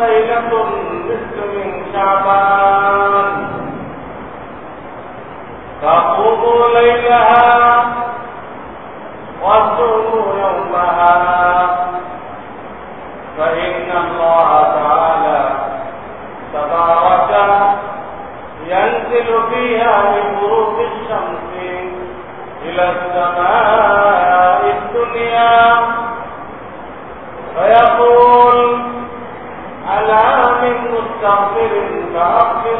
ليلكم مثل من شعبان. تقوم ليلها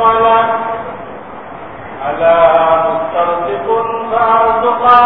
قلم ألا مسترزق فأرزقا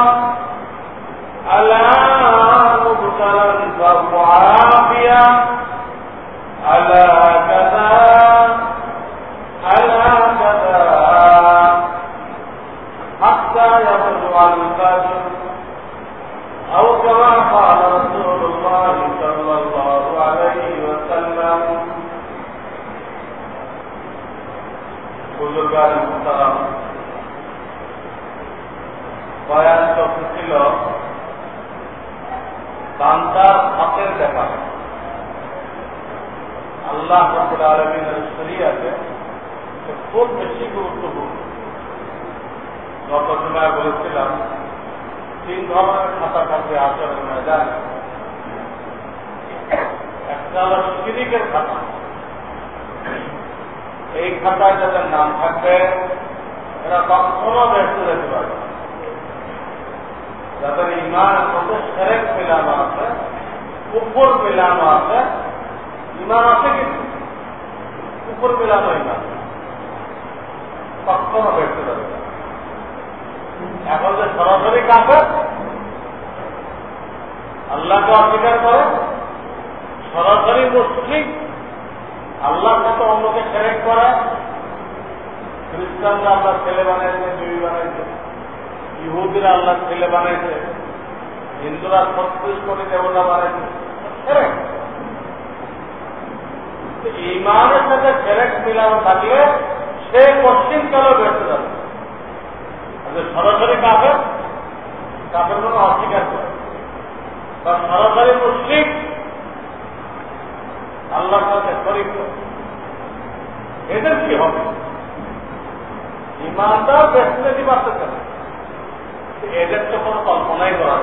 শীতকালেও বেরোতে যাবে। আচ্ছা, সরাসরি কাপের কাপের কোনো অস্বীকার করে। বা সরাসরি মুসলিম আল্লাহর এদের কি হবে? ইমানদার ব্যক্তিদের বাঁচতে চাবে এদের তো কোনো কল্পনাই করা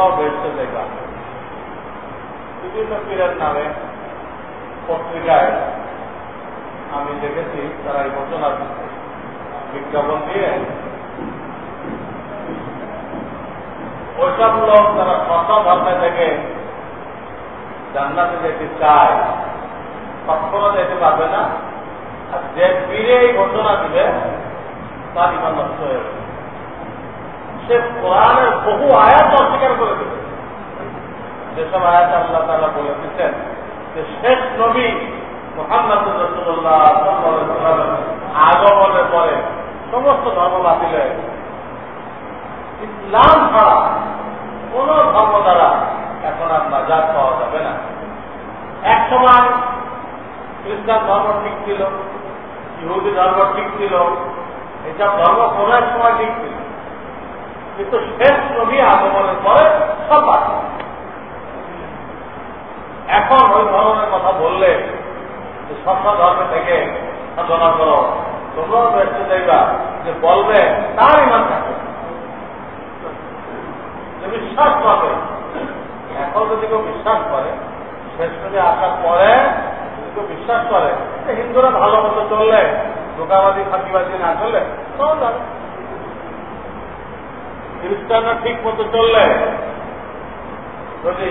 তোমরাও বেসতে দেখবা বিভিন্ন পীরের নামে পত্রিকায় আমি দেখেছি তারা এই ঘটনা বিজ্ঞাপন দিয়ে ওইসব লোক তারা সত ধর্মে থেকে, জান্নাতে যেতে চায়। কখনো যেতে পারবে না। আর যে পীরে এই ঘটনা দিবে, তার ইমান নষ্ট হয়ে যাবে। সে কোরআনের বহু আয়াত অস্বীকার করে দেবে যেসব আয়াত আল্লাহ তারা বলে দিচ্ছেন যে শেষ নবী মোহাম্মদ আগমনের পরে সমস্ত ধর্ম বাতিল হয়ে ইসলাম ছাড়া কোন ধর্ম দ্বারা এখন আর নাজাদ পাওয়া যাবে না। এক সময় খ্রিস্টান ধর্ম ঠিক ছিল, ইহুদি ধর্ম ঠিক ছিল এসব ধর্ম কোন এক সময় ঠিক ছিল কিন্তু শেষ নবী আগমনের পরে সব বাদ এখন ওই ধরনের কথা বললে যে সব ধর্ম থেকে সাধনা করো। তোমরাও বেসতে যাইবা যে বলবে তার ইমান থাকে যে বিশ্বাস করবে এখন যদি কেউ বিশ্বাস করে, শেষ নদী আসার পরে যদি কেউ বিশ্বাস করে হিন্দুরা ভালো মতো চললে ধোকাবাদী ফাঁকিবাদী না চললে সব যাবে খ্রিস্টানরা ঠিক মতো চললে যদি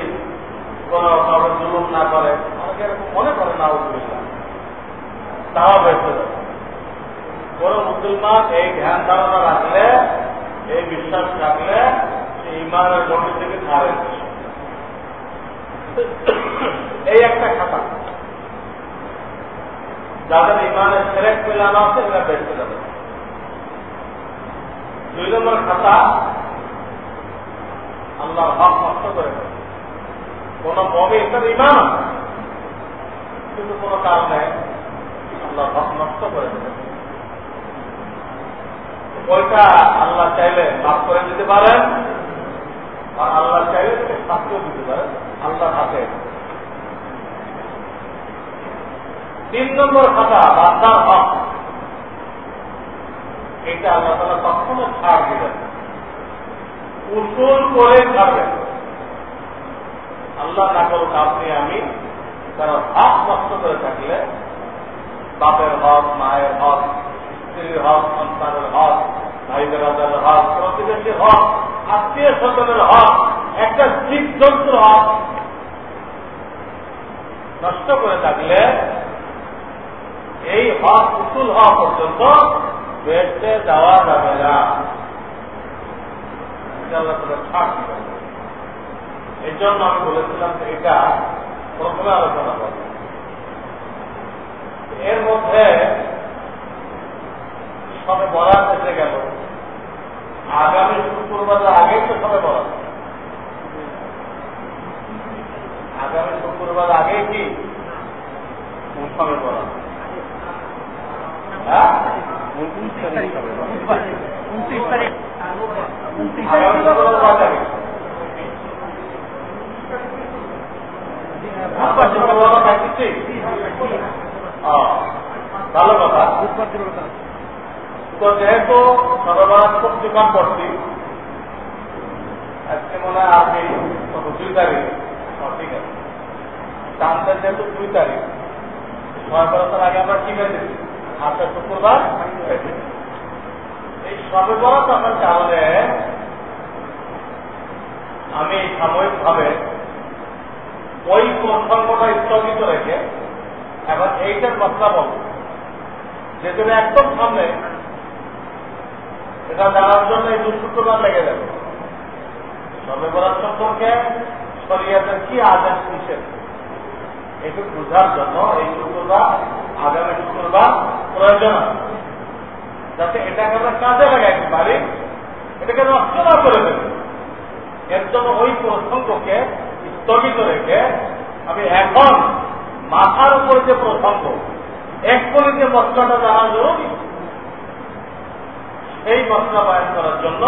কোন কারোর জুলুম না করে আমাকে এরকম মনে করে না উদ্দেশ্য তাও বেঁচে যাবে কোন মুসলমান এই ধ্যান ধারণা রাখলে, এই বিশ্বাস রাখলে, সে ইমানের গণ্ডি থেকে ছাড়ে এই একটা খাতা। যাদের ইমানের সেরেক পেলানো আছে এগুলো বেঁচে যাবে। দুই নম্বর খাতা আল্লাহ হক নষ্ট করে কোন মমে তার ইমান কিন্তু কোন কারণে আল্লাহ হক নষ্ট করে দেবে আল্লাহ চাইলে মাফ করে দিতে পারেন, আর আল্লাহ চাইলে তাকে শাস্তিও দিতে পারেন আল্লাহ হাতে। তিন নম্বর খাতা, বান্দার হক। আল্লাহ তালা কখনো ছাড় দিবেন উসুল করে ছাড়বেন। আল্লাহ না করুক আমি তারা হক নষ্ট করে থাকলে বাপের হক, মায়ের হক, স্ত্রীর হক, সন্তানের হক ভাই বেড়াদের হক, প্রতিবেশীর হক, আত্মীয় স্বজনের হক, একটা জীবজন্তুর হক নষ্ট করে থাকলে এই হক, উসুল হওয়া পর্যন্ত বেসে যাওয়া যাবে না এই জন্য আমি বলেছিলাম এটা প্রথমে আলোচনা করব। এর মধ্যে সবে বরাত এসে গেল। আগামী শুক্রবার আগেই তো সবে বরাত। আগামী শুক্রবার আগেই কি? সবে বরাত। হ্যাঁ? উনত্রিশ তারিখ আগে ভালো কথা তো যেহেতু সর্বরাত খুব দোকান করছি আজকে মনে হয় আপনি কত দুই তারিখ? ঠিক আছে। চাঁদের যেহেতু দুই তারিখ ছয় বছর আগে আমরা কি হয়ে আজকে শুক্রবার? এই সবে বরাত আমার তাহলে আমি সাময়িকভাবে ওই প্রসঙ্গটা স্থগিত রেখে এখন এইটার কথা বলব। যে তুমি একদম সামনে এটা জানার জন্য এই দুঃশুক্রবার লেগে যাবে। সবে সম্পর্কে শরিয়াতের কি আদেশ নিষেধ? একটু বোঝার জন্য এই শুক্রবার, আগামী শুক্রবার প্রয়োজন যাতে এটাকে আমরা কাজে লাগাইতে পারি, এটাকে নষ্ট না করে দেবে এর জন্য ওই প্রসঙ্গকে স্থগিত রেখে আমি এখন মাথার উপর যে প্রসঙ্গ করে যে মশলাটা জানা জরুরি, সেই মশলা বায়ন করার জন্য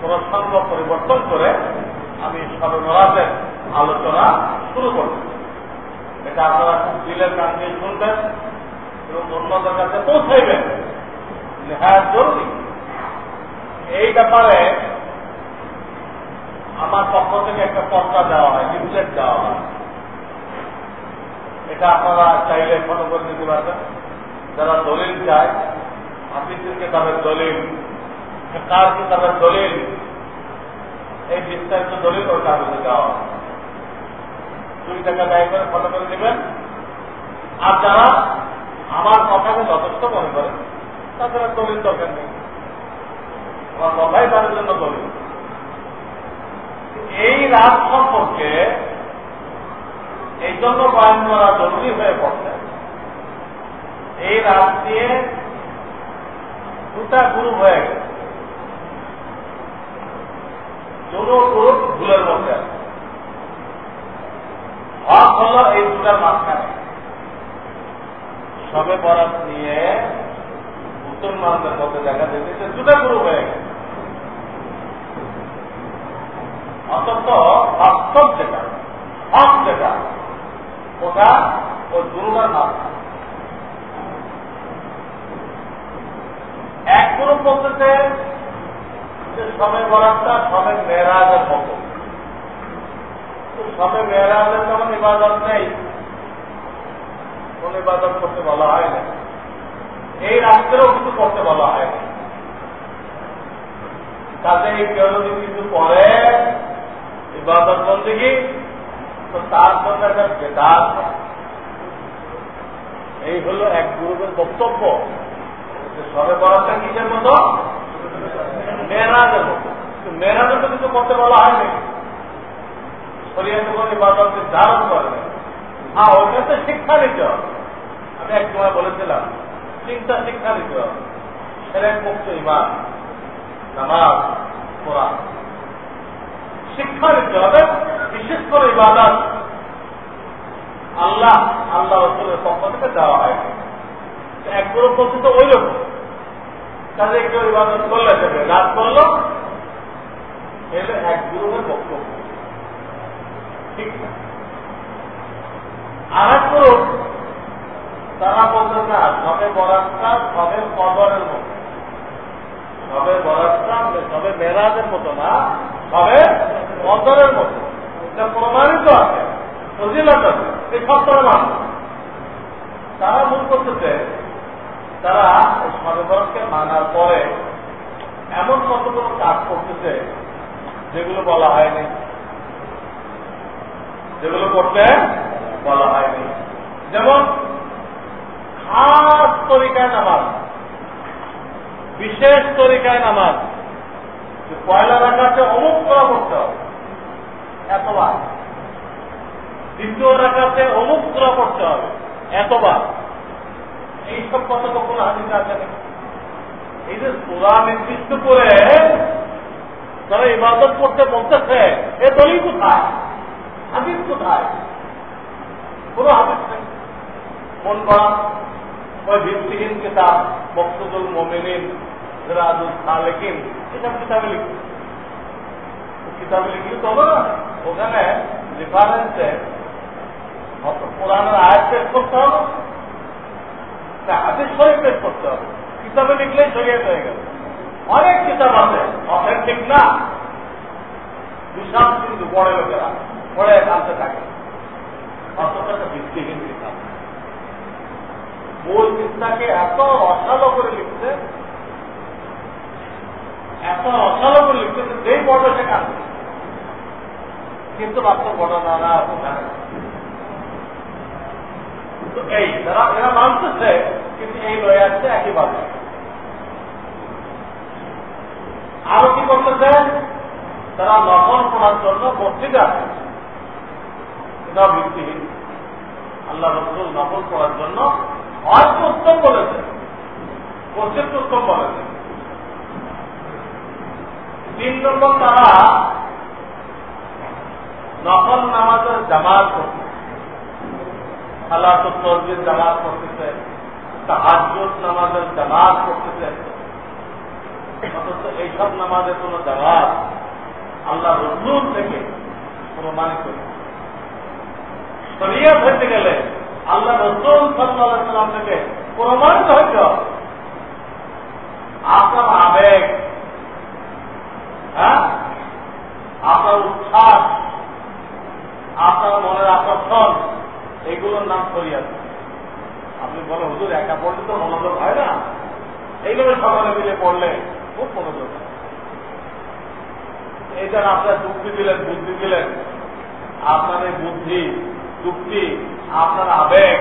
প্রসঙ্গ পরিবর্তন করে আমি সর্বরাতের আলোচনা শুরু করবেন এটা আপনারা দিলের কান দিয়ে শুনবেন। এবং অন্যদের কাছে পৌঁছাইবেন হ্যাঁ জরুরি। এই ব্যাপারে আমার পক্ষ থেকে একটা পত্রা দেওয়া হয়, লিফলেট দেওয়া হয়। এটা আপনারা চাইলে ফটো করে দিতে পারবেন যারা দলিল চায় হাফিজের কিতাবের দলিল কার কিতাবের দলিল, এই বিস্তারিত দলিল ওর কাগজে দেওয়া দুই টাকা ব্যয় করে ফটো করে দেবেন। আর যারা আমার কথাকে যথেষ্ট মনে করেন আর দলিল দরকার নেই। আমার কথাই তাদের জন্য দলিল। এই রাত সম্পর্কে এই জন্য বয়ান করা জরুরি হয়ে পড়ছে। এই রাত দিয়ে দুটা গ্রুপ হয়ে গেছে। দুটো গ্রুপ ভুলের মধ্যে আছে। হক হল এই দুটার মাঝখানে। সবে বরাত নিয়ে মুসলমানদের মধ্যে দেখা যেতেছে দুটা গ্রুপ হয়ে গেছে। অন্তত বাস্তব যেটা, হক যেটা, ওটা ওই দুটার মাঝখানে এক গ্রুপ বলতেছে যে সবে বরাতটা সবে মেয়েরাজের মতো। সবে মেয়েরাজের তেমন ইবাদত নেই। কোন ইবাদত করতে বলা হয় না। এই রাত্রেও কিছু করতে বলা হয় না। তাতে এই কেউ যদি কিছু করে, ইবাদত বলতে কি তো তার জন্য একটা বেদাত এই হলো এক গ্রুপের বক্তব্য। সবে বরাতটা কিসের মতো? মেয়েরাজের মতো। মেয়েরাজের তো কিছু করতে বলা হয়নি শরীয়তে কোনো ইবাদত নির্ধারণ করে হ্যাঁ ওইটা তো শিক্ষা নিতে হবে আমি এক সময় বলেছিলাম চিন্তা শিক্ষা নিতে হবে সেরেক মুক্ত ইমান নামাজ, কোরআন। শিক্ষা নিতে হবে, বিশেষ করে ইবাদত। আল্লাহ আল্লাহ রসুলের পক্ষ থেকে দেওয়া হয়। এক গ্রুপ বলছে তো ওই রকম তাদের কেউ ইবাদত করলে দেবে, রাত করল, এলে এক গ্রুপের বক্তব্য। ঠিক না। আর এক তারা বলতে না সবে বরাতটা সবে কবরের মতো। সবে বরাতটা সবে মেরাজের মতো না, সবে কদরের মতো। প্রমাণিত আছে, ফজিলত আছে প্রমাণ তারা মূল করতেছে, তারা সবে বরাতকে মানার পরে এমন কতগুলো কাজ করতেছে, যেগুলো বলা হয়নি। যেগুলো করতে বলা হয়নি। যেমন খাস তরিকায় নামাজ, বিশেষ তরিকায় নামাজ পয়লা রাখাতে অমুক করা করতে হবে, এতবার। দ্বিতীয় রাখাতে অমুক করা করতে হবে, এতবার। এইসব কথা কখনো হাদিসে আছে না। এই যে সুরা নির্দিষ্ট করে তারা ইবাদত করতে বলতেছে, এ দলিল কোথায়? হাদিস কোথায়? কোন হাদিস নেই। মন করা, ওই ভিত্তিহীন কিতাব বক্সুদুল মোমিনিন, সিরাজুল খালেকিন এসব কিতাবে লিখি। কিতাবে লিখলে তো হবে না। ওখানে রেফারেন্সে কোরআনের আয়াত পেশ করতে হবে। পেশ করতে হবে। কিতাবে লিখলেই হয়ে গেল। অনেক কিতাব আছে অথেন্টিক না। বিশাল কিন্তু পড়ে লোকেরা পড়ে আনতে থাকে। ভিত্তিহীন কিতাব মূল চিন্তাকে এত অসালো করে লিখছে, এত অসালো করে লিখছে যেই পড়বে সে কাঁদবে কিন্তু বাস্তব ঘটনা না জানে তো এই তারা এরা মানতেছে, কিন্তু এই লয়ে আসছে একইভাবে আরও কি করতেছে তারা নকল করার জন্য মসজিদে আছে এটাও ভিত্তিহীন। আল্লাহ রসুল নকল করার জন্য অর্থ উত্তম বলেছে মসজিদ উত্তম বলেছে তিন নম্বর তারা নকল নামাজের জামাত করছে। সালাতুল তসবির জামাত করতেছে তাহাজুদ নামাজের জামাত করতেছে। অথচ এইসব নামাজের কোন জামাত আল্লাহ রসুল থেকে প্রমাণিত শরিয়াত হইতে গেলে আল্লাহ রসুল সাল্লাম থেকে প্রমাণিত হইতে আপনার আবেগ হ্যাঁ? আপনার উচ্ছ্বাস, আপনার মনের আকর্ষণ এইগুলোর নাম শরিয়াত আপনি বলেন, হুজুর, একা পড়লে তো মনোযোগ হয় না? এইগুলো সকলে মিলে পড়লে খুব মনোযোগ হয়। এই যেন আপনার যুক্তি দিলেন বুদ্ধি দিলেন আপনার এই বুদ্ধি যুক্তি আপনার আবেগ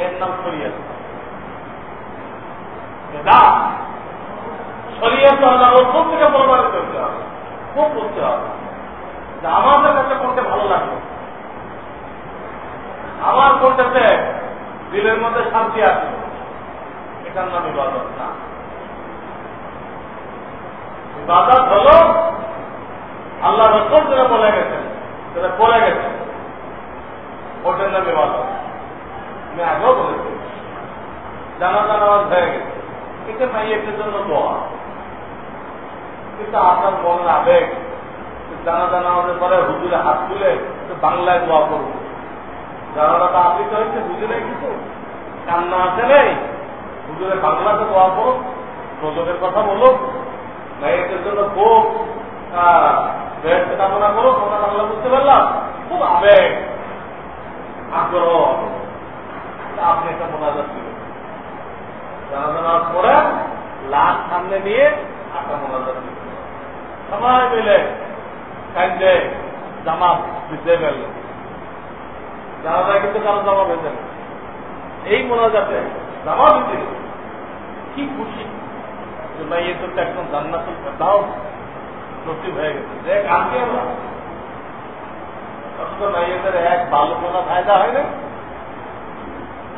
এর নাম শরিয়াত। না শরিয়াত আল্লাহ থেকে প্রমাণিত করতে হবে। খুব করতে হবে। যে আমাদের কাছে করতে ভালো লাগবে। আমার কোনটাতে দিলের মধ্যে শান্তি আছে। এটার নাম ইবাদত না। ইবাদত হল আল্লাহ রসুল যেটা বলে গেছেন সেটা করে গেছেন ওটার নাম ইবাদত আমি আগেও বলেছি। জানা জানাওয়াজ হয়ে গেছে। এটা মাইয়ের জন্য দোয়া। কিন্তু আপনার মনের আবেগ জানা জানা আমাদের পরে হুজুরে হাত তুলে বাংলায় দোয়া করব জানালাটা আবৃত হয়েছে নেই কিছু? কান্না আছে নেই? হুজুরে বাংলাতে দোয়া করো প্রযোগের কথা বলো মেয়েদের জন্য খুব কামনা করো তোমরা বাংলা বুঝতে পারলাম। খুব আবেগ। আগ্রহ আপনি একটা মোনাজাত দিলেন জানা জানা পরে লাশ সামনে নিয়ে একটা মোনাজাত দিলেন সবাই মিলে কান্দে জামা দিতে গেলেন জানাজা কিন্তু কারও জমা না। এই মোনাজাতে জামা দিতে কি খুশি। যে তো একদম জান্নাতুল দাও নসিব হয়ে গেছে। দেখ আজকে মাইয়েদের এক বাল্যকোনা ফায়দা হয় না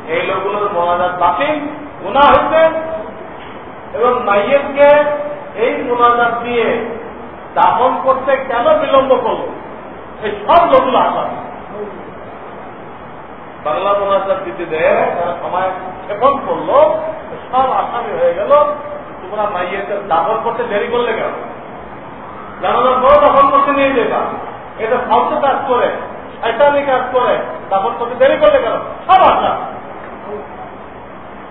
এই লোকগুলোর মোনাজাত বাতিল গুণা হয়েছে এবং মাইয়েরকে এই মোনাজাত দিয়ে করতে কেন বিলম্ব সব লোকগুলো আসামি বাংলা মোনাজাত দিতে দেয়, তারা সময় ক্ষেপণ করল, সব আসামি হয়ে গেল। তোমরা মাইয়েদের দাফন করতে দেরি করলে কেন? জানানোর পর দাফন করতে নিয়ে যেতাম এটা ফালতু কাজ করে, শয়তানি কাজ করে দাফন তোকে দেরি করলে কেন? সব আসা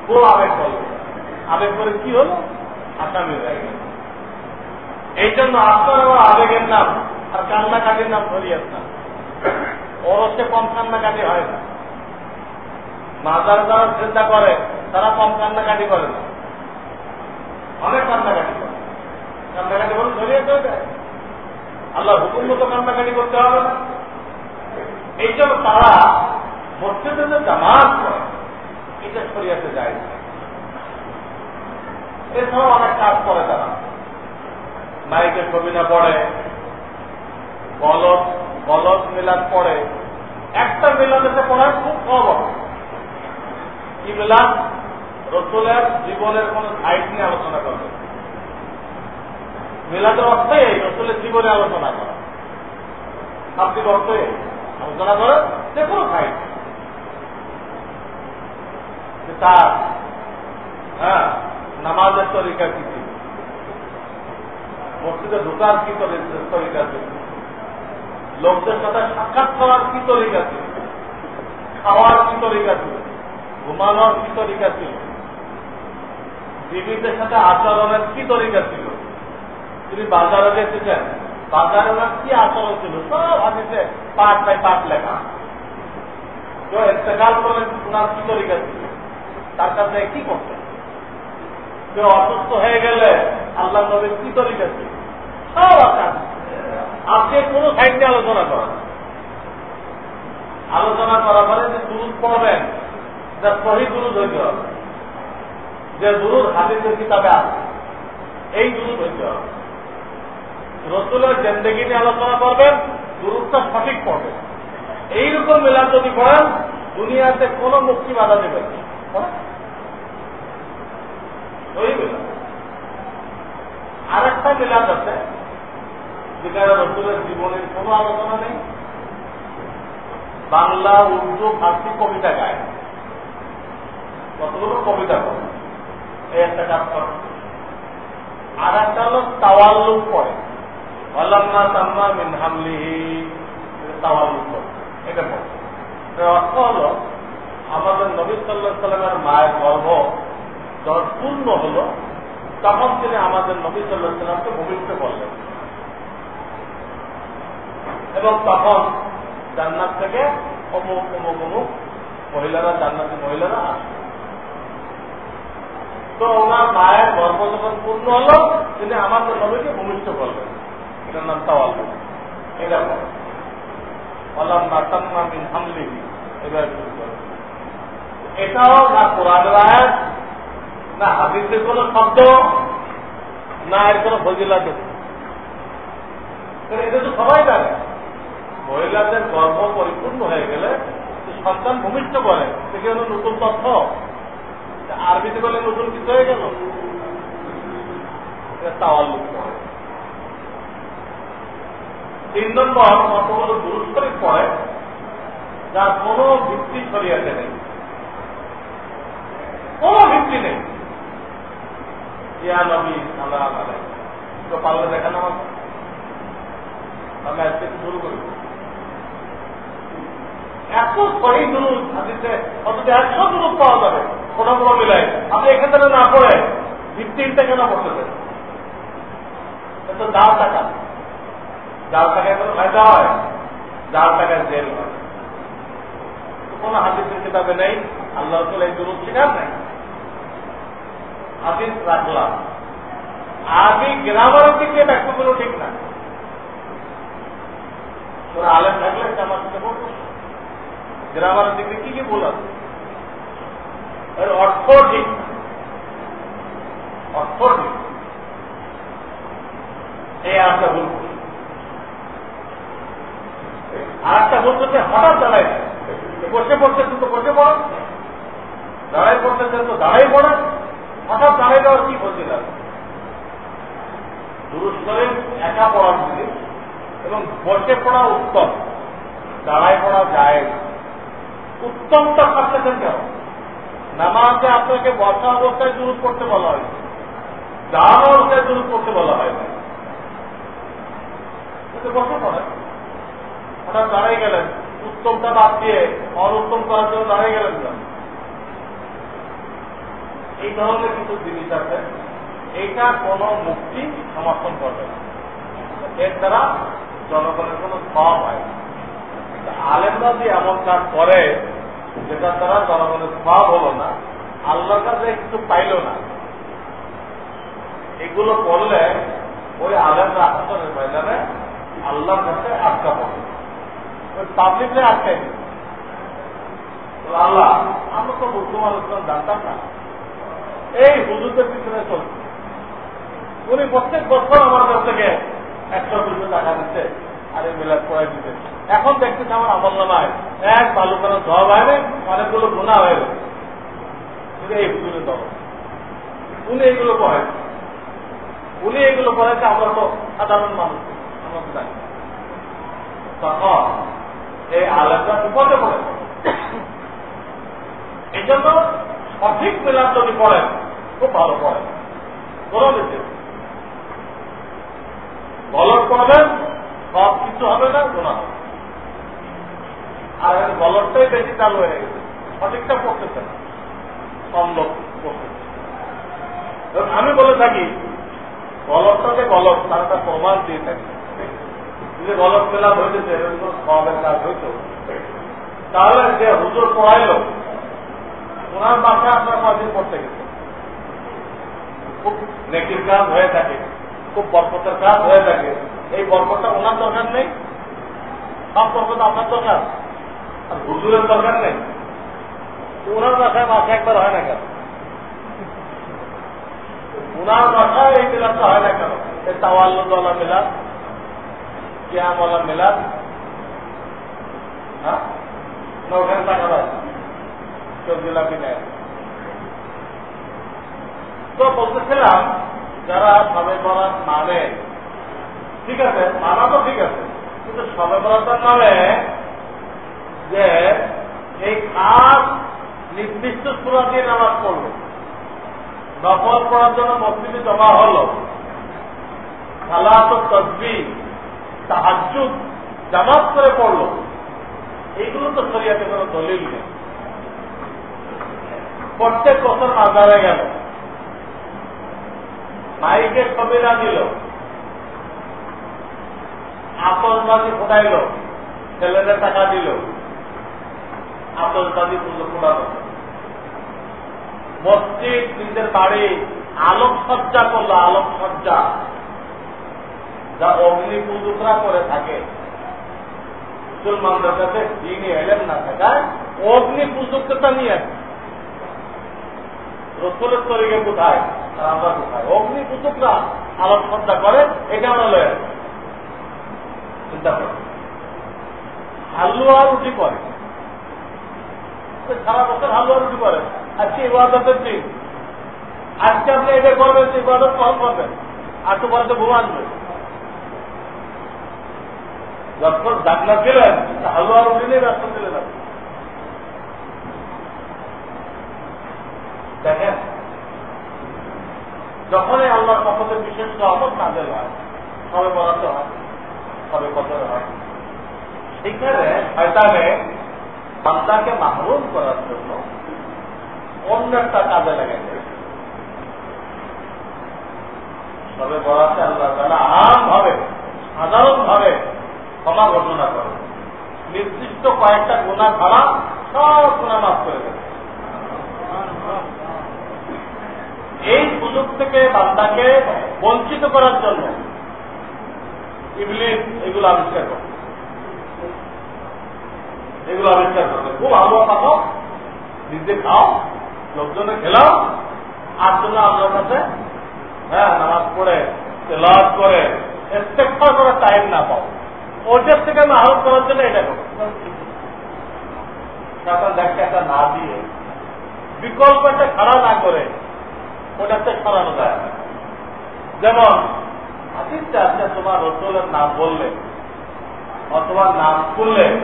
পুরো আবেগ করল আবেগ করে কি হলো? আসামি হয়ে গেল। এই জন্য আপনার আমার আবেগের নাম আর কান্নাকাটির নাম ধরিয়ার নাম ওর হচ্ছে কম কান্নাকাটি হয় না। মাজার যারা চিন্তা করে, তারা কম কান্নাকাটি করে না। অনেক কান্নাকাটি করে। কান্নাকাটি বলে ধরিয়ে চলে যায় আল্লাহ হুকুম মতো কান্নাকাটি করতে হবে না। এই জন্য তারা মসজিদে যে জামাত করে। এটা সরিয়াতে যায় এছাড়াও অনেক কাজ করে তারা। মাইকে ছবি না পড়ে গলত গলত মিলাদ পড়ে। একটা মিলাদেতে পড়ায় খুব কম কি মিলাদ? রসুলের জীবনের কোন সাইড নিয়ে আলোচনা করবে মিলাদের অর্থই এই রসুলের জীবনে আলোচনা করা। শাব্দিক অর্থই আলোচনা করে যে কোনো সাইড তার হ্যাঁ নামাজের তরিকা কি ছিল? মসজিদে ঢোকার কি তরিকা ছিল? লোকদের সাথে সাক্ষাৎ করার কি তরিকা ছিল? খাওয়ার কি তরিকা ছিল? ঘুমানোর কি তরিকা ছিল? বিবিদের সাথে আচরণের কি তরিকা ছিল? তিনি বাজারে যেতেছেন বাজারে ওনার কি আচরণ ছিল? সব হাদিসে পাঠ বাই পাঠ লেখা। তো ইন্তেকাল করলেন ওনার কি তরিকা ছিল? তার কাছে কি করতেন? কেউ অসুস্থ হয়ে গেলে আল্লাহ নবীর কি তরিকা ছিল? সব আছে। আপনি কোন সাইড আলোচনা করেন আলোচনা করা পরে যে দুরুদ পড়বেন যা সহি দুরুদ হইতে হবে। যে দুরুদ হাদিসের কিতাবে আছে, এই দুরুদ হইতে হবে। রসুলের জেন্দেগি নিয়ে আলোচনা করবেন দুরুদটা সঠিক পড়বেন এইরকম মিলাদ যদি পড়েন, দুনিয়াতে কোনো মুক্তি বাধা দেবেন আর একটা মিলাদ। আছে, যেখানে রসুলের জীবনের কোনো আলোচনা নেই। বাংলা, উর্দু, ফার্সি কবিতা গায়। কতগুলো কবিতা করে এই একটা কাজ করে আর একটা হলো তাওয়াল্লুক পড়ে। আমাদের নবী সাল্লাহ সাল্লামের মায়ের গর্ভ যখন পূর্ণ হল তখন তিনি আমাদের নবী সাল্লাহ সাল্লামকে ভূমিষ্ঠ করলেন। এবং তখন জান্নাত থেকে অমুক অমুক অমুক মহিলারা, জান্নাতি মহিলারা আসবে। তো ওনার মায়ের গর্ভ যখন পূর্ণ হল, তিনি আমাদের নবীকে ভূমিষ্ঠ করলেন। এটার নাম তাওয়াল। এটা বলে অলাম মিন এবার শুরু করে। এটাও না কোরআনের আয়াত না শব্দ, না এর কোন ফজিলাত এটা তো সবাই জানে। মহিলাদের গর্ভ পরিপূর্ণ হয়ে গেলে সন্তান ভূমিষ্ঠ করে সেটি হল নতুন তথ্য? আরবিতে বলে নতুন কিছু হয়ে গেল? তাওয়াল্লুক তিন নম্বর কতগুলো দুরুস্তরিক পড়ে, যার কোন ভিত্তি ছড়িয়াতে নেই। কোন ভিত্তি নেই। ইয়া নবী আল্লাহ তো পারলে আমাকে। আমি আজকে শুরু এত সহি দুরুদ অথচ একশো পাওয়া যাবে। মিলাই আপনি এখান না পড়ে ভিত্তিটা কেন পড়তেছেন? তো যার টাকা। যার টাকায় কোনো ফায়দা হয়, যার টাকায় জেল হয়। কোন হাদিসের কিতাবে নেই, আল্লাহ এই দুরুদ শিকার নেই। হাদিস রাখলাম। আগে গ্রামারের দিকে ব্যাখ্যাগুলো ঠিক না। তোরা আলেম থাকলে আমার থেকে বলতো গ্রামারের দিকে কি কি বল আছে অর্থ ঠিক অর্থ ঠিক। এই আরেকটা ভুল। আর একটা করছে হঠাৎ দাঁড়ায় বসে পড়তেছেন তো বসে পড়েন দাঁড়াই পড়তেছেন তো দাঁড়াই পড়েন হঠাৎ দাঁড়াই দেওয়ার কি ফজিলাত দুরুস্তরের একা পড়ার জিনিস এবং বসে পড়া উত্তম। দাঁড়ায় পড়া যায় উত্তমটা থাকতেছেন কেন নামাজে আপনাকে বসা অবস্থায় দূর করতে বলা হয়েছে দাঁড়ানো অবস্থায় দূর করতে বলা হয় বসে পড়েন হঠাৎ দাঁড়াই গেলেন। উত্তমটা বাদ দিয়ে অনুত্তম করার জন্য দাঁড়াই গেলেন না। এই ধরনের কিছু জিনিস আছে। এইটা কোন মুক্তি সমর্থন করবে না। এর দ্বারা জনগণের কোন সব হয় আলেমরা যে এমন কাজ করে, যেটার দ্বারা জনগণের সব হলো না আল্লাহর কাছে কিছু পাইল না, এগুলো করলে ওই আলেমরা আসনের ময়দানে আল্লাহর কাছে আটকা পড়বে। পাবলিকলে আটকাই আল্লাহ, আমরা তো মুসলমান ইসলাম জানতাম না। এই হুজুরদের পিছনে চলছে উনি প্রত্যেক বছর আমার কাছ থেকে একশো, দুশো টাকা দিচ্ছে, আর এই মিলাদ পড়াই দিতে এখন দেখতেছে আমার আমল নামায় এক বালু কেন ধোয়া বাইরে অনেকগুলো গুণা হয়ে গেছে এই হুজুরের দল। উনি এগুলো পড়েন উনি এগুলো পড়েছে আমরা তো সাধারণ মানুষ, আমরা জানি। তখন এই আলেমরা বিপদে পড়েছে এই জন্য সঠিক মিলাদ যদি পড়েন, খুব ভালো পড়েন। কোনো গলট করবেন সব কিছু হবে না গোনা হবে। আর গলটটাই বেশি চালু হয়ে গেছে। সঠিকটা পড়তেছে না লোক আমি বলে থাকি গলটটাকে গলট তার একটা প্রমাণ দিয়ে থাকি। যে গলট মেলা হয়েছে এরকম কাজ হইত? তাহলে যে হুজুর পড়াইল, ওনার বাসায় আপনার কদিন পড়তে গেছে। খুব নেকির কাজ হয়ে থাকে, খুব বরকতের কাজ হয়ে থাকে। এই বরকতটা ওনার দরকার নেই, সব বরকত আপনার দরকার। আর হুজুরের দরকার নেই। ওনার বাসায় মাসে একবার হয় না কেন? ওনার বাসায় এই মিলাদটা হয় না কেন? এই তাওয়াল্লা মিলাদ কিয়ামওয়ালা মিলাদ হ্যাঁ? না ওখানে টাকা নেয় তো বলতেছিলাম, যারা সবে বরাত মানে ঠিক আছে, মানা তো ঠিক আছে, কিন্তু সবে বরাতের নামে যে এই খাস নির্দিষ্ট সুরা দিয়ে নামাজ পড়ল নফল পড়ার জন্য মসজিদে জমা হল। সালাত তসবি তাহাজুদ জামাত করে পড়ল। এইগুলো তো শরিয়াতে কোনো দলিল নেই। প্রত্যেক বছর মাজারে গেল। মাইকে কবিরা দিল। আতসবাজি ফোটাইল। ছেলেদের টাকা দিল। আতসবাজি পুজো ফোটানো মসজিদ, নিজের বাড়ি আলোক সজ্জা করল আলোক সজ্জা যা অগ্নি পুজোকরা করে থাকে। মুসলমানদের কাছে দিনে এলেন না থাকায় অগ্নি পুজোকটা নিয়ে আসে। রসুলের তরিকে কোথায়? আর আমরা কোথায়? অগ্নি পুজোকরা আলোক সজ্জা করে, এটা আমরা লয়ে চিন্তা করে। হালুয়া রুটি করে। সারা বছর হালুয়া রুটি করে। আজকে ইবাদতের দিন। আজকে আপনি এটা করবেন, ইবাদত কম করবেন। আর তো পরে তো ঘুমানবে যখন জান্নাত গেলেন হালুয়া নিয়ে ব্যস্ত ছিলেন আপনি দেখেন, যখনই আল্লাহর পক্ষে বিশেষ রহমত নাজেল হয়, সবে বরাদ্দ হয়, সবে কত হয়, সেখানে শয়তানে বান্দাকে মাহরুম করার জন্য অন্য একটা কাজে লেগেছে সবে বরাতে আল্লাহ তারা আম ভাবে সাধারণ ভাবে ক্ষমা ঘোষণা করে। নির্দিষ্ট কয়েকটা গুণা ছাড়া সব গুণা মাফ করে দেবে। এই সুযোগ থেকে বান্দাকে বঞ্চিত করার জন্য ইবলিস এগুলো আবিষ্কার করে। এগুলো আবিষ্কার করবে খুব আবহাওয়া পাবো নিজে খাও, লোকজনে খেলাও আর জন্য আপনার কাছে হ্যাঁ নামাজ পড়ে তেলাজ করে ইস্তেকফার করার টাইম না পাও। ওদের থেকে আমি আহত করার জন্য এটা করব। একটা না দিয়ে বিকল্প একটা খাড়া না করে ওটাতে সরানো যায়। যেমন হাতিতে আছে তোমার রসুলের নাম বললে, অথবা নাম শুনলে,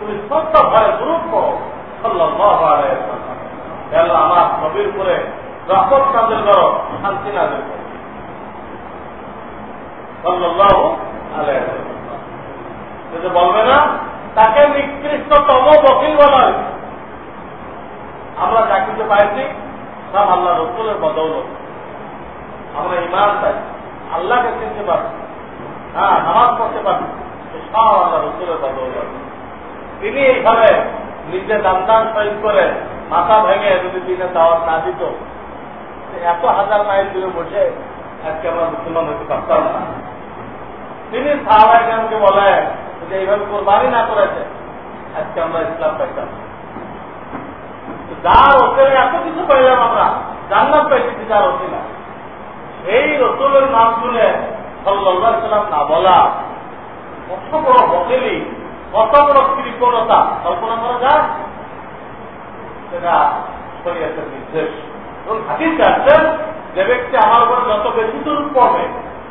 তুমি সত্য ভয়ে করো আমার নবীর করে রহমত নাজেল করো, শান্তি নাজেল করো। যদি বলবে না, তাকে নিকৃষ্টতম বকিল বলা হয়েছে। আমরা যা কিছু পাইছি, সব আল্লাহ রসুলের বদৌলত। আমরা ইমান চাই আল্লাহকে চিনতে পারছি হ্যাঁ নামাজ পড়তে পারছি সব আল্লাহ রসুলের বদৌলত। তিনি এইভাবে নিজে দান দান শহীদ করে মাথা ভেঙে যদি দিনে দাওয়াত না দিত এত হাজার মাইল দূরে বসে আজকে আমরা মুসলমান হতে পারতাম না। তিনি সাহাবাহিকে বলে যে এইভাবে কোরবানি না করেছে, আজকে আমরা ইসলাম পাইতাম। যার ওখানে এত কিছু পাইলাম আমরা, জান্নাত পাইছি যার ওখানে এই রসুলের নাম শুনে সাল্লাম না বলা কত বড় হকেলি কত বড় কৃপণতা, কল্পনা করা যায়? সেটা শরীয়তের নির্দেশ। এবং হাতির চাচ্ছেন যে ব্যক্তি আমার উপর যত বেশি দূর পড়বে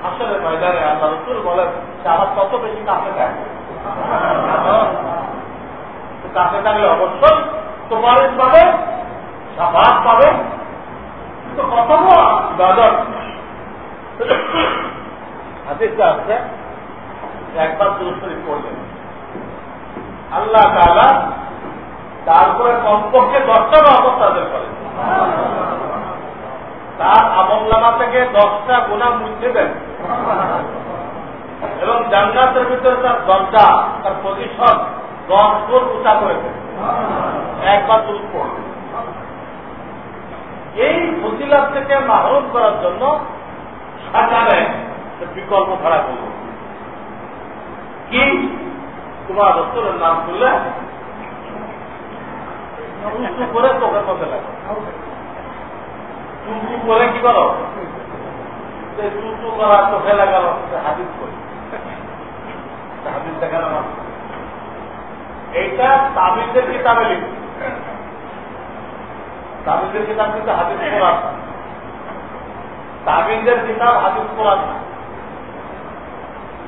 আসলে ময়দানে আল্লাহ রসুল বলেন যে আমার তত বেশি কাছে থাকবে। কাছে থাকলে অবশ্যই সুপারিশ পাবে, সাফাত পাবে। তো কত বাদক হাতিরটা আছে, একবার দুরুস্তরি করলেন আল্লাহ তারা তারপরে কমপক্ষে দশটা রহমত তাদের করে তার আমল্লামা থেকে দশটা গুণা মুছে দেন। এবং জান্নাতের ভিতরে তার দরজা, তার পজিশন দশ ফুট উঁচা করে একবার দুধ পড়বে এই ফজিলাত থেকে মাহরুম করার জন্য সাজানে বিকল্প খাড়া করল কি? তোমার রসুলের নাম শুনলে? উঁচু করে চোখের মধ্যে লাগে। চুচু করে কি করো? চুচু করা চোখে লাগালো হাদিস করি হাদিস কিতাবে হাদিস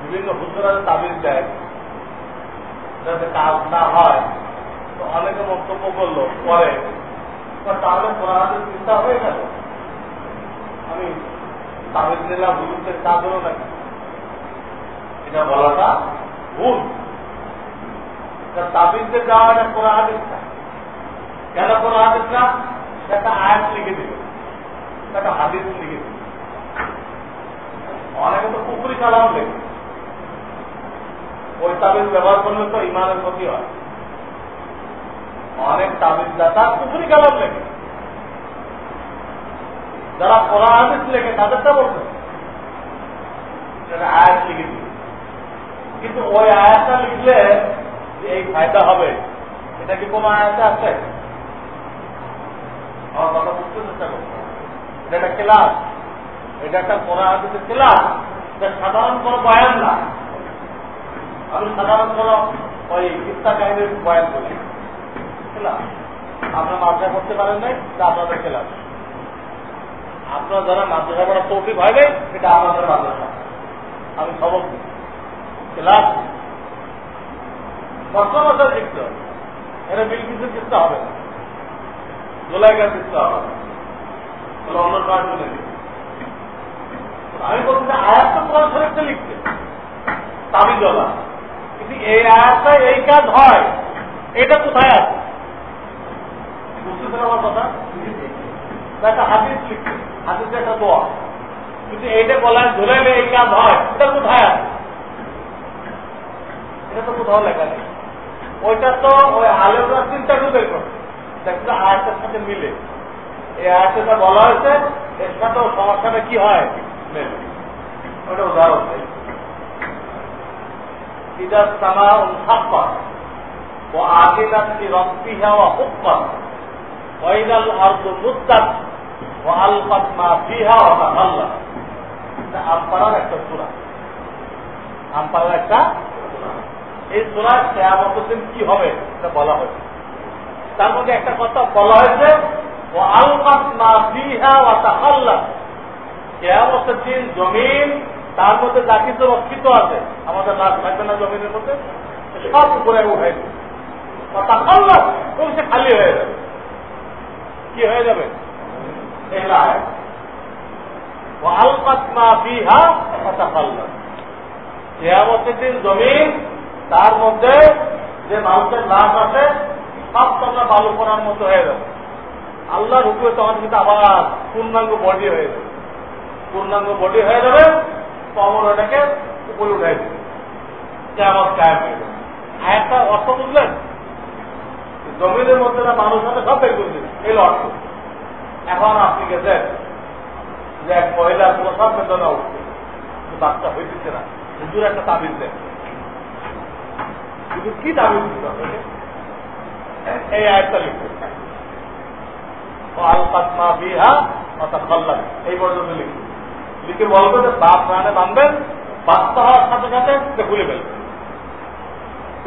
বিভিন্ন হুজুরা তামিল দেয়, যাতে কাজ না হয়, তো অনেকে বক্তব্য করল, পরে তাহলে কোরআন চিন্তা হয়ে গেল? আমি তামিল নিলাম, হুজুরদের কাজ হলো নাকি? এটা বলাটা ভুল। তাবিজে যাওয়া এটা কোরআন হাদিস না। কেন কোরআন হাদিস না? একটা আয়াত লিখে দিল একটা হাদিস লিখে দিল অনেকে তো পুকুরি কালাম লেগে ওই তাবিজ ব্যবহার করলে তো ইমানের ক্ষতি হয়। অনেক তাবিজ দাতা পুকুরি কালাম লেগে যারা কোরআন হাদিস লেগে তাদেরটা বলছে। আয়াত লিখে দিল কিন্তু ওই আয়াতটা লিখলে এই ফায়দা হবে। এটা কি কোনো আয়াতে আছে? আমার কথা বুঝতে চেষ্টা করতে এটা একটা ক্লাস। এটা একটা কোরআন হাদিসের ক্লাস। এটা সাধারণ কোনো বয়ান না। আমি সাধারণ কোনো ওই কিস্তা কাহিনীর বয়ান করি ক্লাস। আপনার মাদ্রাসা করতে পারেন নাই, এটা আপনাদের ক্লাস। আপনার যারা মাদ্রাসা করার তৌফিক হয় নাই, এটা আপনাদের মাদ্রাসা। আমি সবক ক্লাস হবে। বিলকিসের চিন্তা হবে না। হবে না। অন্য কাজ আমি বলছি আয়াত তো লিখতে তাবি জলা। কিন্তু এই আয়াতটা এই কাজ হয়। এটা কোথায় আছে? বুঝতেছেন আমার কথা একটা হাদিস লিখতে হাদিসে একটা দোয়া। কিন্তু এইটা বলায় ধরে এই কাজ হয়। এটা কোথায় আছে? এটা তো কোথাও লেখা নেই। ওইটা তো ওই আলেমরা চিন্তা করে। করে আয়াতের সাথে মিলে। এই আয়াতটা বলা হয়েছে এর সাথে সমস্যাটা কি হয়? মেলে ওটা উদাহরণ নেই। ইদার একটা সুরা। আমপাড়ার একটা এই সুরায় কেয়ামতের দিন কি হবে? এটা বলা হয়েছে। তার মধ্যে একটা কথা বলা হয়েছে, ও আলমাত জমিন, তার মধ্যে যা কিছু রক্ষিত আছে, আমাদের লাভ থাকবে না জমিনের মধ্যে সব উপরে উঠে তাহাল্লাত এবং সে খালি হয়ে যাবে। কি হয়ে যাবে? ও আলমাত ওয়া তাহাল্লাত কেয়ামতের দিন জমিন তার মধ্যে যে মানুষের লাভ আছে, সব তোমরা বালু করার মতো হয়ে যাবে আল্লাহর উপরে তোমার কিন্তু আবার পূর্ণাঙ্গ বডি হয়ে যাবে পূর্ণাঙ্গ বডি হয়ে যাবে কমর ওটাকে উপরে উঠে দেবে কেমন কায়েম হয়ে যাবে একটা অর্থ বুঝলেন? জমিনের মধ্যে না মানুষ আছে, সব বের দিবে এই অর্থ। এখন আপনি গেছেন যে এক মহিলার প্রসব বেদনা উঠছে। বাচ্চা হইতেছে না। হুজুর একটা তাবিজ দেন। কিন্তু কি দাবি এই আয়টা কল্যাণ এই পর্যন্ত লিখবে লিখে বলবে যে বাপ প্রাণে বাঁধবেন, বাচ্চা হওয়ার সাথে সাথে ফেলবে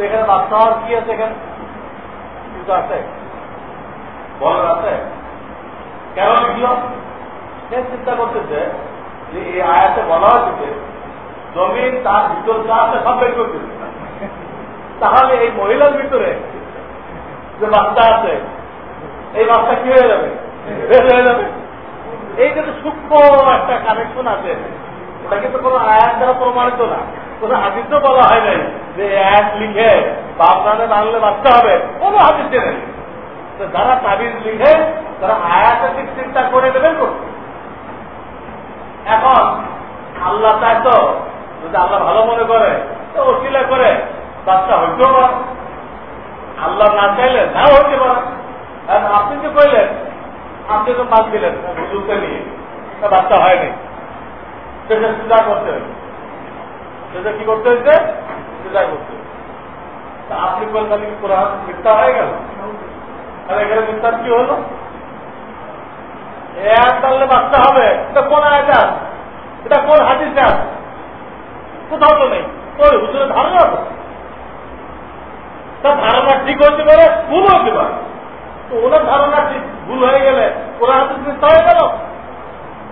এখানে বাচ্চা হওয়ার কি আছে এখানে? আছে? বলার আছে? কেন লিখল? সে চিন্তা করতেছে যে এই আয়াতে বলা হচ্ছে জমিন তার ভিতর যা আছে সব বের করতেছে তাহলে এই মহিলার ভিতরে যে বাচ্চা আছে, এই বাচ্চা কি হয়ে যাবে? হয়ে যাবে। এই যে সূক্ষ্ম একটা কানেকশন আছে ওটা কিন্তু কোনো আয়াত দ্বারা প্রমাণিত না। কোনো হাদিসও বলা হয় নাই যে আয়াত লিখে বাপদানে বাংলে বাচ্চা হবে। কোনো হাদিসে নেই। যারা তাবিজ লিখে, তারা আয়াতের দিক চিন্তা করে দেবেন করছে এখন আল্লাহ চায় তো, যদি আল্লাহ ভালো মনে করে, তো অশিলা করে। বাচ্চা হইতেও পারে। আল্লাহ না চাইলে না হইতে পারে। আপনি যে কইলেন, আপনি তো বাদ দিলেন বুঝতে নিয়ে। বাচ্চা হয়নি। সেটা সুজা করতে হয়েছে সেটা কি করতে হয়েছে সুজা করতে তা আপনি বলছেন কি কোরআন মিথ্যা হয়ে গেল? তাহলে এখানে মিথ্যার কি হলো? এক তাহলে বাচ্চা হবে। এটা কোন আয়টা এটা কোন হাতিসে কোথাও তো নেই। তোর হুজুরের ধারণা তার ধারণা ঠিক হতে পারে, ভুল হতে পারে। তো ওনার ধারণা ঠিক, ভুল হয়ে গেলে ওরা হাতে চিন্তা হয়ে গেল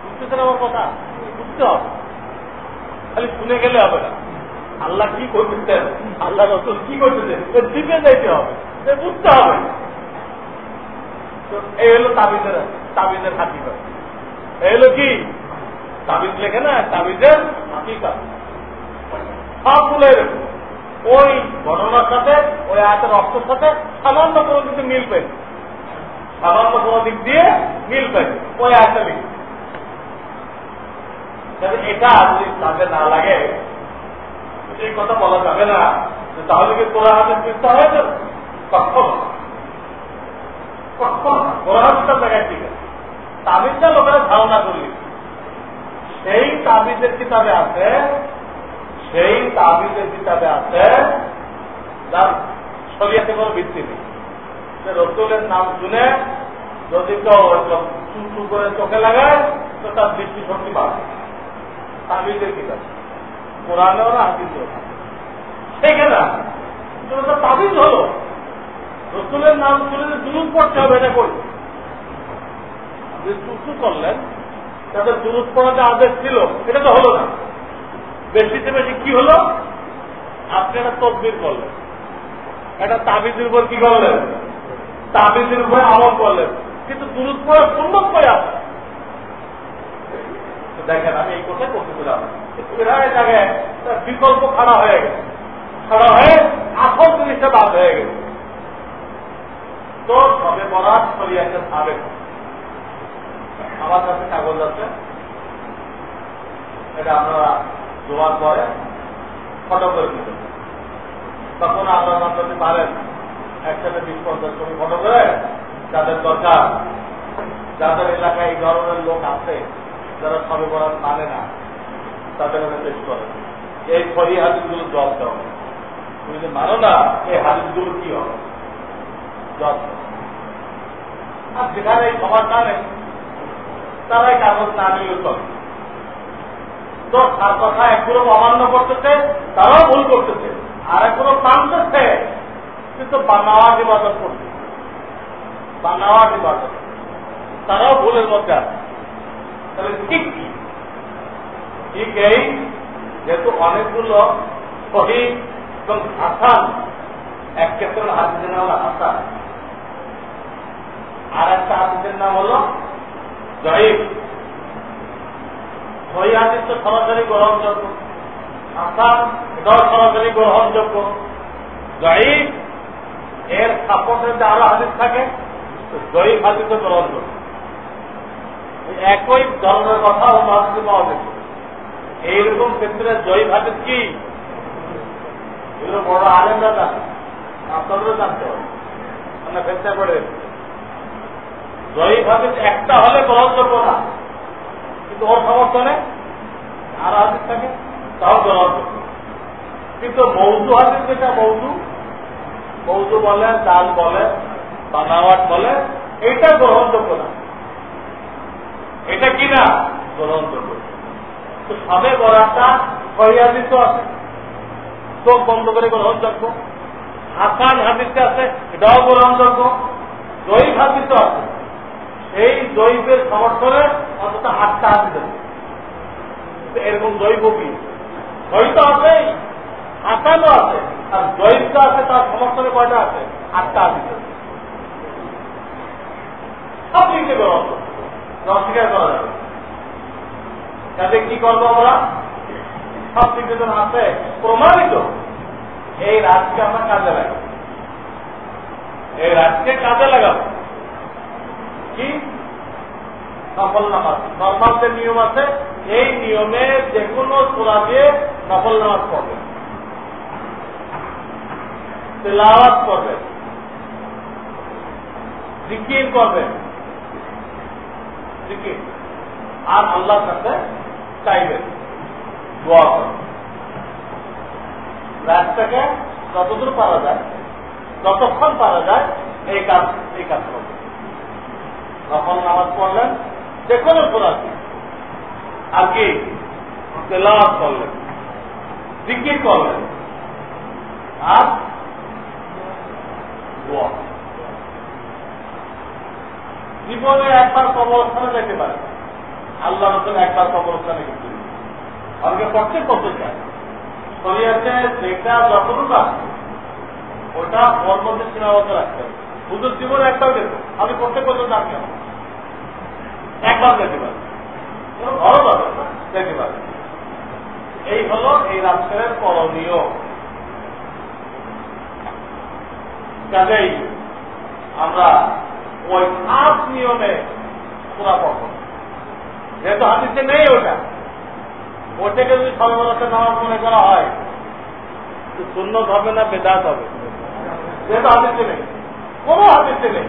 বুঝতেছেন আমার কথা? বুঝতে হবে। খালি শুনে গেলে হবে না। আল্লাহ কি করতেছেন? আল্লাহ রসুল কি করতেছেন? দিকে যাইতে হবে। বুঝতে হবে। এই হলো তাবিজের তাবিজের হাতিকা এই হলো কি? তাবিজ লেখে না, তাবিজের হাতিকা সব ভুলে ওই ঘটনার সাথে, ওই আয়াতের অর্থের সাথে সামান্য কোনো দিকে মিল পেন সামান্য কোনো দিক দিয়ে মিল পেন ওই আয়াতটা লিখে এটা যদি তাদের না লাগে এই কথা বলা যাবে না তাহলে কি কোরআন হাতের চিন্তা হয়ে যাবে? কখনো কখনো কোরআন হাতের জায়গায় ঠিক আছে। তাবিজটা লোকেরা ধারণা করলি সেই তাবিজের কিতাবে আছে সেই তাবিজের কিতাবে আছে যার শরীয়তে কোনো ভিত্তি নেই। সে রসুলের নাম শুনে যদি কেউ চু চু করে চোখে লাগায় তো তার দৃষ্টি শক্তি বাড়বে তাবিজের কিতাব কোরআনেও না হাতিতেও না। সেখানে তো তাবিজ হলো। রসুলের নাম শুনে যে দুরুদ পড়তে হবে, এটা করি যে চুচু করলেন, তাদের দুরুদ পড়াতে আদেশ ছিল, এটা তো হলো না। বেশিতে বেশি কি হলো? আপনি একটা তদবির করলেন। একটা তাবিজের উপর কি করলেন? তাবিজের উপরে আমল করলেন। কিন্তু দুরুদ পড়া সুন্দর করে আছে। দেখেন, আমি এই কথাই করতে বিকল্প খাড়া হয়ে গেছে। খাড়া হয়ে আসল জিনিসটা বাদ হয়ে গেছে। তো সবে বরাত শরিয়াতে সাবেক। আমার কাছে কাগজ আছে। এটা আপনারা জোয়ার পরে ফটো করে দিতে তখন আপনারা যদি পারেন, একসাথে বিশ পঞ্চাশ ছবি ফটো করে যাদের দরকার, যাদের এলাকায় এই ধরনের লোক আছে, যারা সবে বরাত মানে না, তাদের আমি পেশ করে। এই ফরি হাদিসগুলো জব দেওয়া তুমি যদি মানো না, এই হাদিসগুলো কি হবে? জব আর যেখানে এই সবার জানে তারাই কাগজ না নিলেও চলে। তো তার কথা একগুলো অমান্য করতেছে, তারাও ভুল করতেছে। আর একগুলো টানতেছে কিন্তু বানাওয়ার ইবাদত করছে। বানাওয়ার ইবাদত তারাও ভুলের মধ্যে আছে। তাহলে ঠিক কি? ঠিক এই, যেহেতু অনেকগুলো শহীদ এবং হাসান, এক ক্ষেত্রে হাদিসের নাম হলো হাসান। আর একটা হাদিসের নাম হলো জয়ীব সহি হাদিস তো সরাসরি গ্রহণযোগ্য। হাসান এটাও সরাসরি গ্রহণযোগ্য। জয়ীব এর সাপোর্টে যে আরও হাদিস থাকে জয়ীব হাদিসও গ্রহণযোগ্য। একই ধরনের কথা অন্য হাদিসে পাওয়া যেত এইরকম ক্ষেত্রে জয়ীব হাদিস কি? এগুলো বড় আলেমরা জানে, আপনাদেরও জানতে হবে। আমরা চেষ্টা করে জয়ীব হাদিস একটা হলে গ্রহণযোগ্য না। কিন্তু ওর সমর্থনে আর হাদিস থাকে তাও গ্রহণযোগ্য কিন্তু মৌজু হাদিস যেটা, মৌজু মৌজু বলে, ডাল বলে বানাওয়াট বলে, এটা গ্রহণযোগ্য না। এটা কি না গ্রহণযোগ্য। তো সবে সহিয়াদিস তো আছে। চোখ বন্ধ করে গ্রহণযোগ্য। হাসান হাদিসে আছে, এটাও গ্রহণযোগ্য। জয়ীব হাদিস আছে। সেই জৈবের সমর্থনে আটটা হাদিস আছে এরকম জৈব কি জৈব তো আছেই হাসানও আছে, আর জৈব আছে তার সমর্থনে কয়টা আছে? আটটা হাদিস আছে সব দিকে গ্রহণযোগ্য অস্বীকার করা যাবে তাতে কি করব আমরা? সব যখন আছে। প্রমাণিত। এই রাতকে আমরা কাজে লাগাবো। এই রাতকে কাজে লাগাবো কি নফল নামাজ নর্মাল যে নিয়ম আছে, এই নিয়মে যে কোনো তোলা দিয়ে নফল নামাজ পড়বে। তেলাওয়াত করবে জিকির করবে জিকির। আর আল্লাহর কাছে চাইবেন দোয়া করবে। যতদূর পারা যায়, যতক্ষণ পারা যায়, এই কাজ এই কাজ করবে। তখন নামাজ পড়লেন যে কোনো সোরাতি আর কি? করলেন। জিকির করলেন। আর জীবনে একবার কবরস্থানে যেতে পারে। আল্লাহ রসুল একবার কবরস্থানে কিন্তু অনেকে পড়তে করতে চায়। শরীয়তে যেটা যতটুকু আছে, ওটা মধ্যে সীমাবদ্ধ রাখতে হবে। হুজুর জীবনে একটাও দেখো আমি করতে করতে যাচ্ছি একবার যেতে পারি ভালো পাবে যেতে পারে এই হলো এই রাষ্ট্রের করণীয়। কাজেই আমরা ওই খাস নিয়মে পুরা পড়ব যেহেতু হাদিসে নেই ওটা। ওটাকে যদি সর্বরাতে নামাজ মনে করা হয় শূন্য হবে না বেদাত হবে? যেহেতু হাদিসে নেই। কোনো হাদিসে নেই।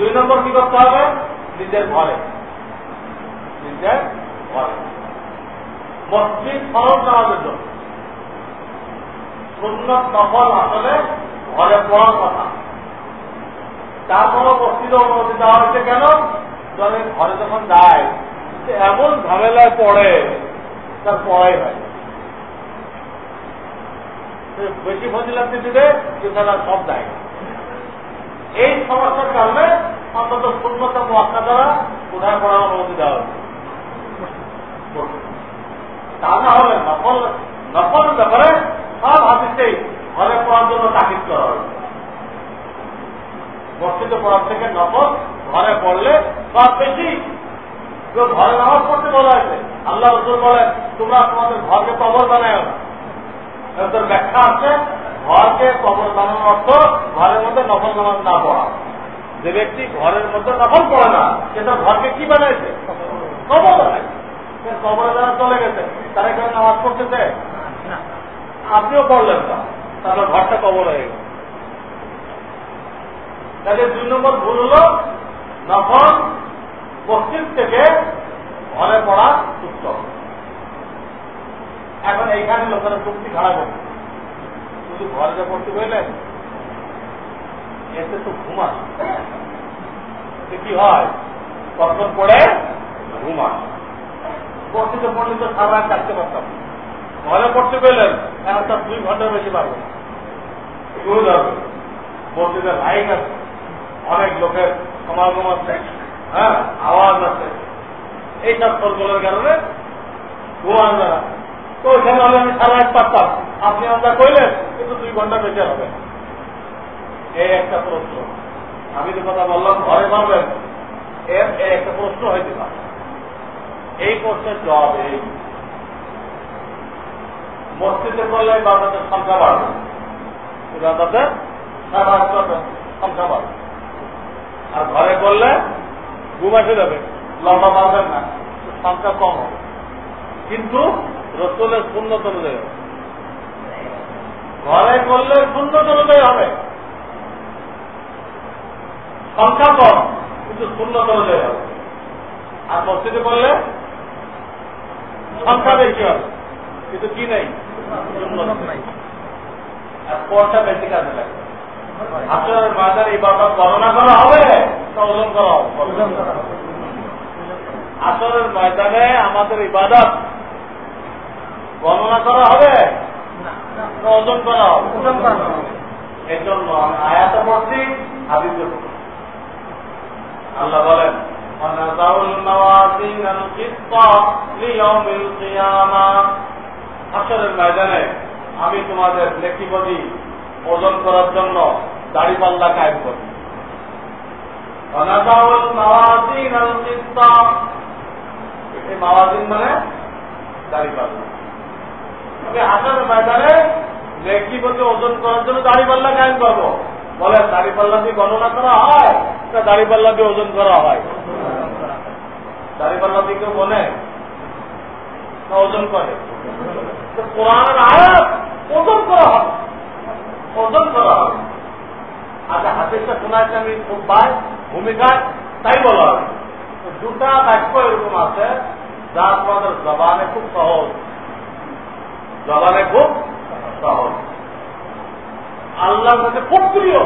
দুই নম্বর কি করতে হবে? নিজের ঘরে। নিজের ঘরে। মসজিদ ফরজ নামাজের জন্য। সুন্নত নফল আসলে ঘরে পড়ার কথা। তারপরও মসজিদে অনুমতি দেওয়া হয়েছে কেন? জনের ঘরে যখন যায় এমন ঝামেলায় পড়ে, তার পড়াই হয়। বেশি ফজিলাতে দিবে তারা সব দেয়। এই সমস্যার কারণে অন্তত শূন্যত মহাত্মা দ্বারা কোথায় পড়ার অনুমতি দেওয়া তা না হলে নকল নকল ব্যাপারে সব হাতিতেই ঘরে পড়ার জন্য তাকিদ করা হবে মসজিদে পড়ার থেকে নকল ঘরে পড়লে সব বেশি। ঘরে নামাজ পড়তে বলা হয়েছে। আল্লাহ রসুল বলেন, তোমরা তোমাদের ঘরকে কবর বানায় না। ব্যাখ্যা আছে, ঘরকে কবর বানানোর অর্থ ঘরের মধ্যে নফল নামাজ না পড়া। যে ব্যক্তি ঘরের মধ্যে নফল পড়ে না, সে তার ঘরকে কি বানাইছে? কবর বানায় কবরে যারা চলে গেছে। তারা এখানে নামাজ পড়তেছে? আপনিও পড়লেন না। তারপর ঘরটা কবর হয়ে গেল তাহলে দুই নম্বর ভুল হল, নফল মসজিদ থেকে ঘরে পড়া উত্তম। এখন এইখানে লোকেরা চুক্তি খারাপ হবে শুধু ঘরে যা পড়তে পেলেন এতে তো ঘুমান কি হয়? কখন পড়ে? ঘুমান মসজিদে পড়লে তো সারা থাকতে পারতাম। ঘরে পড়তে পেলেন এখন তার দুই ঘণ্টার বেশি পারবে শুরু যাবে মসজিদের লাইট আছে। অনেক লোকের সমাগম আছে। হ্যাঁ আওয়াজ আছে। এইসব সরগোলের কারণে ঘুমান তো ওইখানে হলে আমি সারা এক পারতাম। আপনি আমরা কইলেন কিন্তু দুই ঘণ্টা বেঁচে হবে। এই একটা প্রশ্ন। আমি যে কথা বললাম, ঘরে পারবেন এর একটা প্রশ্ন পারে। এই প্রশ্নের জবাব এই। মসজিদে করলে ইবাদতের সংখ্যা বাড়বে। ইবাদতের সংখ্যা বাড়বে। আর ঘরে করলে ঘুম যাবে। লম্বা পারবেন না, সংখ্যা কম হবে। কিন্তু রসুলের শূন্য অনুযায়ী হবে। ঘরে করলে শূন্য অনুযায়ী হবে। সংখ্যা কম কিন্তু শূন্য অনুযায়ী হবে আর মসজিদে করলে সংখ্যা বেশি হবে কিন্তু কি নেই? আর পরটা বেশি কাজে লাগে। আসলে মাদার এই বাবা গণনা করা হবে ওজন করা হবে? আসলের ময়দানে আমাদের ইবাদত গণনা করা হবে ওজন করা হবে? এই জন্য আয়াত পড়ছি হাদিস আল্লাহ বলেন আমি তোমাদের নেকিবদি ওজন করার জন্য দাড়ি পাল্লা কায়ে করি। মাওয়াজিন মানে দাড়ি পাল্লা। আমি আসরের ময়দানে নেকিবদি ওজন করার জন্য দাড়ি পাল্লা কায়ে করব। বলে দাড়ি পাল্লা দিয়ে গণনা করা হয় না দাড়ি পাল্লা দিয়ে ওজন করা হয়? দাড়ি পাল্লা দিয়ে কেউ বলে? না ওজন করে? কোরআনের আয়াত ওজন করা হবে ওজন করা হবে আচ্ছা হাতেরটা শোনাচ্ছে আমি খুব পাই ভূমিকায়, তাই বলা হবে দুটা বাক্য এরকম আছে, যা তোমাদের জবানে খুব সহজ। জবানে খুব সহজ। আল্লাহর কাছে খুব প্রিয়।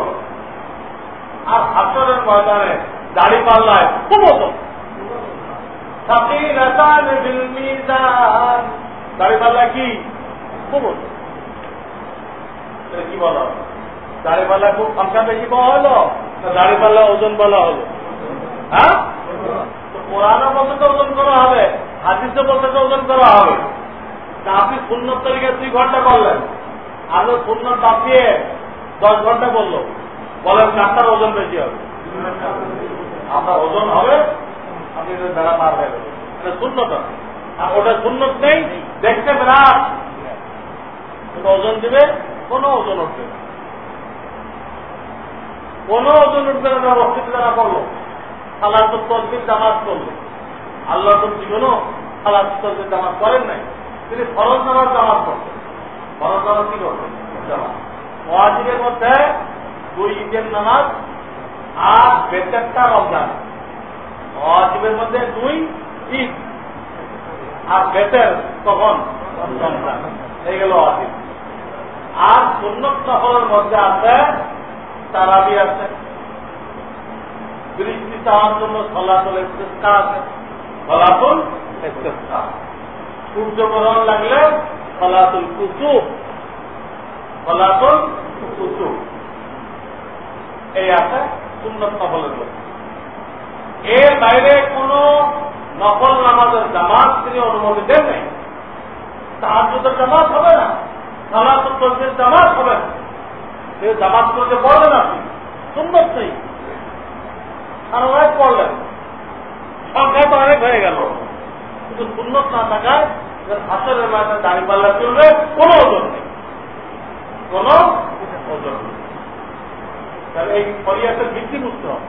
আর হাসরের ময়দানে, দাড়ি পাল্লায়, খুব দাড়ি পাল্লা কি? খুব কি বলা? দাড়িপাল্লা খুব সংখ্যা বেশি পাওয়া হলো? না দাড়িপাল্লা ওজন বলা হলো? হ্যাঁ? তো কোরআনও বলতে ওজন করা হবে, হাদিসও বলতে তো ওজন করা হবে। তা আপনি শূন্য তারিখে দুই ঘণ্টা করলেন আরও শূন্য চাপিয়ে দশ ঘণ্টা বলল। বলেন চারটার ওজন বেশি হবে। আপনার ওজন হবে? আপনি বেড়া পার হয়ে শূন্যতা আর ওটা শূন্য নেই, দেখতে কোনো ওজন দিবে? কোনো ওজন উঠবে। কোনো ওজন উঠবে না রক্ষিত যারা করল সালাত তসবির জামাত করল আল্লাহ তো জীবনও সালাত তসবির জামাত করেন নাই। তিনি ফরজ নামাজ জামাত করতেন। ফরজ নামাজ কি করবেন জামাত। মহাজিরের মধ্যে দুই ঈদের নামাজ আর বেচারটা রমজান। মহাজিবের মধ্যে দুই ঈদ আর বেতের তখন এই গেল অজিব আর সুন্নত সফরের মধ্যে আছে তারাবি আছে। বৃষ্টি চাওয়ার জন্য ফলাফল ইস্তেস্কা আছে। ফলাফল ইস্তেস্কা। সূর্যগ্রহণ লাগলে ফলাফল কুসুম ফলাফল এই আছে নফলের এর বাইরে কোন নামাজের জামাত তিনি অনুমতি দেন নাই। তাহাজের জামাত হবে না, সালাতুল জামাত হবে না। জামাত করতে পড়বেন আপনি সুন্দর নেই। সারা রাত পড়লেন সংখ্যা তো অনেক হয়ে গেল। কিন্তু সুন্নত না থাকায় হাসরের মাঠে দাঁড়িয়ে পাল্লা চলবে, কোনো ওজন নেই। কোন ওজন এই পরিয়াসের ভিত্তি বুঝতে হবে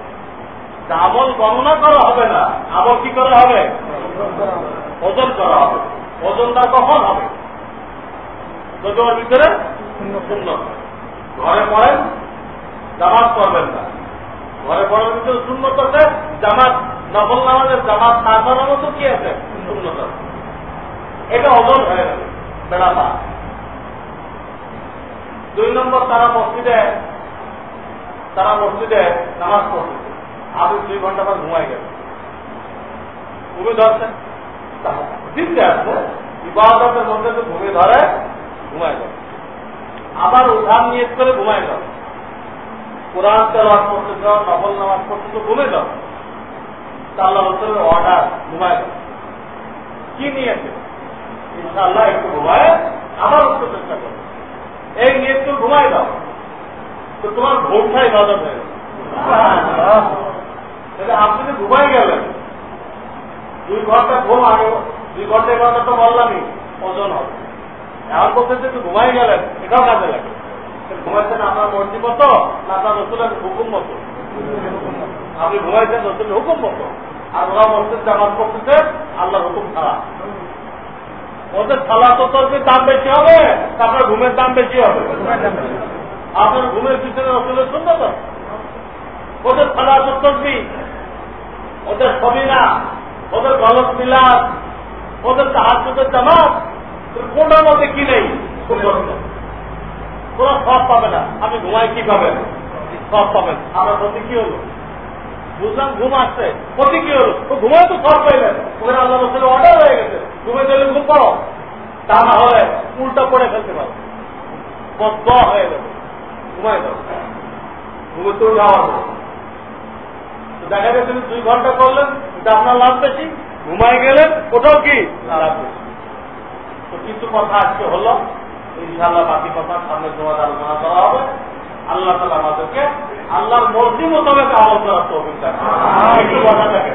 গণনা করা হবে না। আমল কি করা হবে? ওজন করা হবে। ওজনটা কখন হবে? ভিতরে শূন্য ঘরে পড়েন, জামাত করবেন না। ঘরে পড়ার ভিতরে শূন্যত আছে, জামাত নফল নামাজের জামাত না করার মতো কি আছে? শূন্যত এটা ওজন হয়ে গেল। বেড়াপা দুই নম্বর তারা মসজিদে তারা মসজিদে নামাজ পড়তেছে। আপনি দুই ঘণ্টা পর ঘুমাই গেল ঘুমে ধরছেন দিতে আছে, ইবাদতের মধ্যে তো ঘুমে ধরে ঘুমাই গেল আবার উঠান নিয়ে করে ঘুমাই গেল কোরআন তেলাওয়াত করতে যাও নফল নামাজ করতে তো ঘুমে যাও তা আল্লাহ রসুলের অর্ডার, ঘুমায় গেল কি নিয়েছে ইনশাআল্লাহ একটু ঘুমায়, আবার উঠতে চেষ্টা করো এই নিয়ে তো ঘুমায় দাও তো তোমার ভোটটা ইবাদত হয়ে গেল। আপনি যে ঘুমাই গেলেন। দুই ঘণ্টা ঘুম আগে, দুই ঘণ্টা ঘণ্টা তো বললামই, ওজন হবে। এখন বলতেছে যে ঘুমাই গেলেন, এটাও কাজে লাগে। ঘুমাইছেন আপনার মর্জি মতো, না আপনার রসুলের হুকুম মতো। আপনি ঘুমাইছেন রসুলের হুকুম মতো। আর ওরা মসজিদ জামাত করতেছে আল্লাহর হুকুম ছাড়া। ওদের থালা তো তরফের দাম বেশি হবে? তারপরে ঘুমের দাম বেশি হবে। আপনার ঘুমের পিছনে রসুলের শুনবে তো ওদের ছালা তো তরফি ওদের সবিনা ওদের গলত মিলাদ, ওদের তাহাজের জামাত কোনটার মধ্যে কি নেই? কোন সব পাবে না। আপনি ঘুমাই কি পাবেন সব পাবেন আমার প্রতি কি হলো? বুঝলাম, ঘুম আসছে। প্রতি কি হলো? তো ঘুমায় তো সব পাইলেন। ওখানে আল্লাহ রসুলের অর্ডার হয়ে গেছে। ঘুমে চলে ঘুম পাও তা না হলে উল্টা পড়ে ফেলতে পারো। বদ্ধ হয়ে যাবে। ঘুমায় যাবে ঘুমে তো যাওয়া দেখা গেছে দুই ঘণ্টা করলেন, এটা আপনার লাভ বেশি। ঘুমায় গেলেন, ওটাও কি? লাভ তো কিছু কথা আজকে হলো। ইনশাল্লাহ বাকি কথা সামনে তোমার আলোচনা করা হবে। আল্লাহ তালা আমাদেরকে আল্লাহর মর্জি মোতাবেক আমল করার তো অভিজ্ঞতা একটু বসা থাকে।